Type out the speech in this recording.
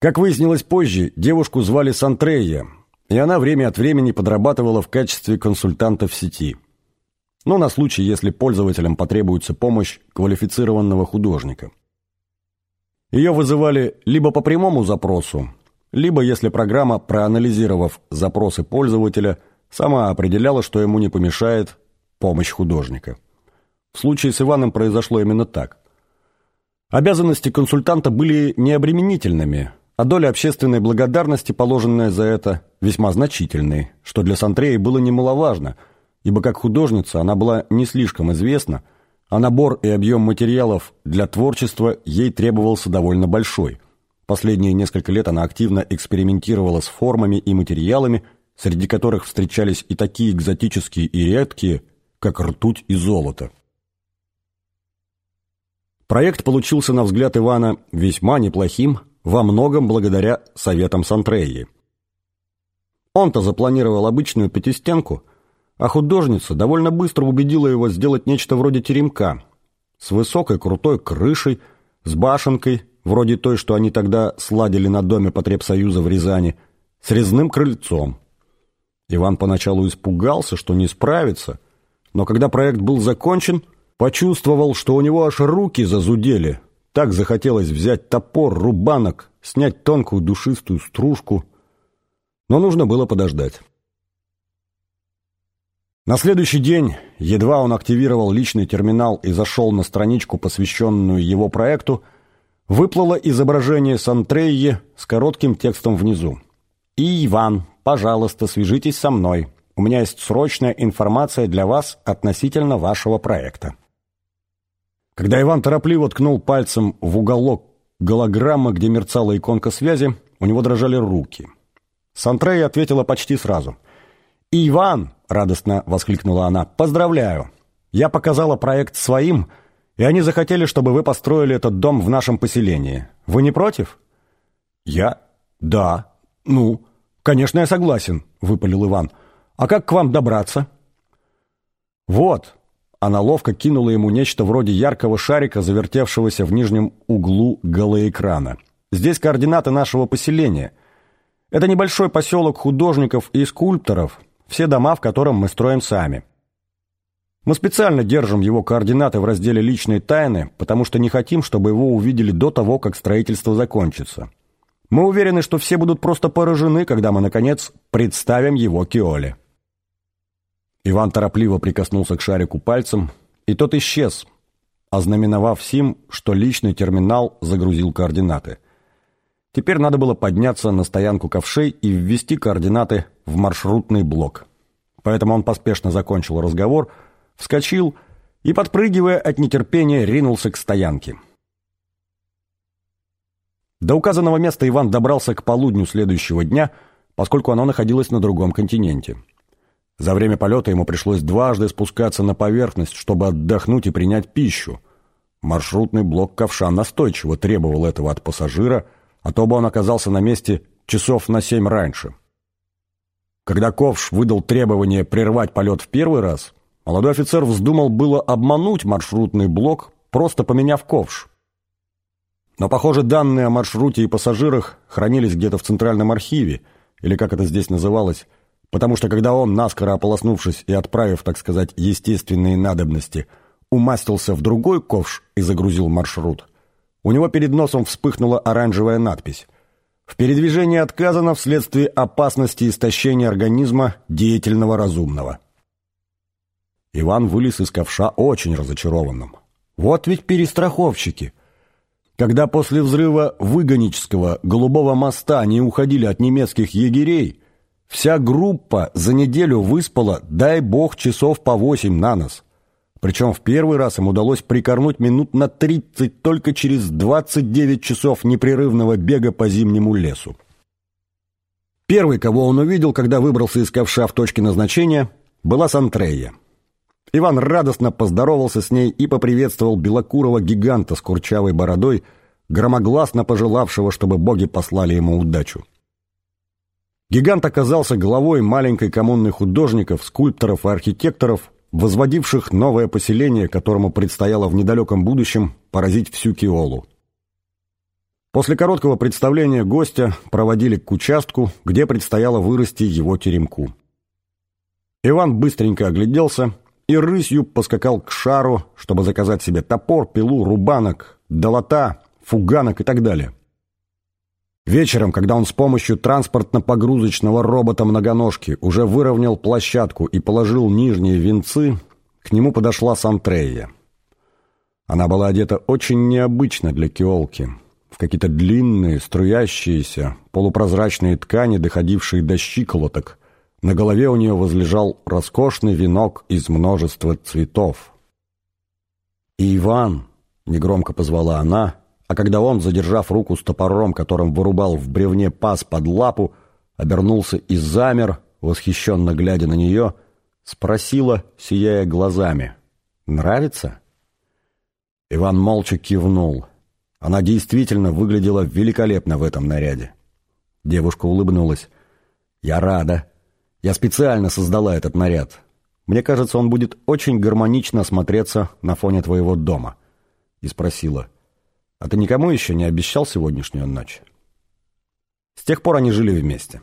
Как выяснилось позже, девушку звали Сантрея, и она время от времени подрабатывала в качестве консультанта в сети. Но на случай, если пользователям потребуется помощь квалифицированного художника. Ее вызывали либо по прямому запросу, либо если программа, проанализировав запросы пользователя, сама определяла, что ему не помешает помощь художника. В случае с Иваном произошло именно так. Обязанности консультанта были необременительными, а доля общественной благодарности, положенная за это, весьма значительной, что для Сантреи было немаловажно, ибо как художница она была не слишком известна, а набор и объем материалов для творчества ей требовался довольно большой. Последние несколько лет она активно экспериментировала с формами и материалами, среди которых встречались и такие экзотические и редкие, как ртуть и золото. Проект получился, на взгляд Ивана, весьма неплохим, во многом благодаря советам Сантреи. Он-то запланировал обычную пятистенку, а художница довольно быстро убедила его сделать нечто вроде теремка, с высокой крутой крышей, с башенкой, вроде той, что они тогда сладили на доме потребсоюза в Рязани, с резным крыльцом. Иван поначалу испугался, что не справится, но когда проект был закончен – Почувствовал, что у него аж руки зазудели. Так захотелось взять топор, рубанок, снять тонкую душистую стружку. Но нужно было подождать. На следующий день, едва он активировал личный терминал и зашел на страничку, посвященную его проекту, выплыло изображение Сантрейи с коротким текстом внизу. «И, Иван, пожалуйста, свяжитесь со мной. У меня есть срочная информация для вас относительно вашего проекта». Когда Иван торопливо ткнул пальцем в уголок голограммы, где мерцала иконка связи, у него дрожали руки. Сантрея ответила почти сразу. «Иван!» — радостно воскликнула она. «Поздравляю! Я показала проект своим, и они захотели, чтобы вы построили этот дом в нашем поселении. Вы не против?» «Я? Да. Ну, конечно, я согласен», — выпалил Иван. «А как к вам добраться?» «Вот», она ловко кинула ему нечто вроде яркого шарика, завертевшегося в нижнем углу голоэкрана. «Здесь координаты нашего поселения. Это небольшой поселок художников и скульпторов, все дома в котором мы строим сами. Мы специально держим его координаты в разделе «Личные тайны», потому что не хотим, чтобы его увидели до того, как строительство закончится. Мы уверены, что все будут просто поражены, когда мы, наконец, представим его Киоле». Иван торопливо прикоснулся к шарику пальцем, и тот исчез, ознаменовав Сим, что личный терминал загрузил координаты. Теперь надо было подняться на стоянку ковшей и ввести координаты в маршрутный блок. Поэтому он поспешно закончил разговор, вскочил и, подпрыгивая от нетерпения, ринулся к стоянке. До указанного места Иван добрался к полудню следующего дня, поскольку оно находилось на другом континенте. За время полета ему пришлось дважды спускаться на поверхность, чтобы отдохнуть и принять пищу. Маршрутный блок ковша настойчиво требовал этого от пассажира, а то бы он оказался на месте часов на семь раньше. Когда ковш выдал требование прервать полет в первый раз, молодой офицер вздумал было обмануть маршрутный блок, просто поменяв ковш. Но, похоже, данные о маршруте и пассажирах хранились где-то в Центральном архиве, или, как это здесь называлось, потому что когда он, наскоро ополоснувшись и отправив, так сказать, естественные надобности, умастился в другой ковш и загрузил маршрут, у него перед носом вспыхнула оранжевая надпись «В передвижении отказано вследствие опасности истощения организма деятельного разумного». Иван вылез из ковша очень разочарованным. Вот ведь перестраховщики. Когда после взрыва Выгонического голубого моста они уходили от немецких егерей – Вся группа за неделю выспала, дай бог, часов по восемь на нос. Причем в первый раз им удалось прикорнуть минут на 30 только через 29 часов непрерывного бега по зимнему лесу. Первый, кого он увидел, когда выбрался из ковша в точке назначения, была Сантрея. Иван радостно поздоровался с ней и поприветствовал белокурого гиганта с курчавой бородой, громогласно пожелавшего, чтобы боги послали ему удачу. Гигант оказался главой маленькой коммуны художников, скульпторов и архитекторов, возводивших новое поселение, которому предстояло в недалеком будущем поразить всю Киолу. После короткого представления гостя проводили к участку, где предстояло вырасти его теремку. Иван быстренько огляделся и рысью поскакал к шару, чтобы заказать себе топор, пилу, рубанок, долота, фуганок и так далее. Вечером, когда он с помощью транспортно-погрузочного робота-многоножки уже выровнял площадку и положил нижние венцы, к нему подошла Сантрея. Она была одета очень необычно для киолки, в какие-то длинные, струящиеся, полупрозрачные ткани, доходившие до щиколоток. На голове у нее возлежал роскошный венок из множества цветов. «И Иван!» — негромко позвала она — а когда он, задержав руку с топором, которым вырубал в бревне паз под лапу, обернулся и замер, восхищенно глядя на нее, спросила, сияя глазами, «Нравится?» Иван молча кивнул. Она действительно выглядела великолепно в этом наряде. Девушка улыбнулась. «Я рада. Я специально создала этот наряд. Мне кажется, он будет очень гармонично смотреться на фоне твоего дома». И спросила, а ты никому еще не обещал сегодняшнюю ночь? С тех пор они жили вместе.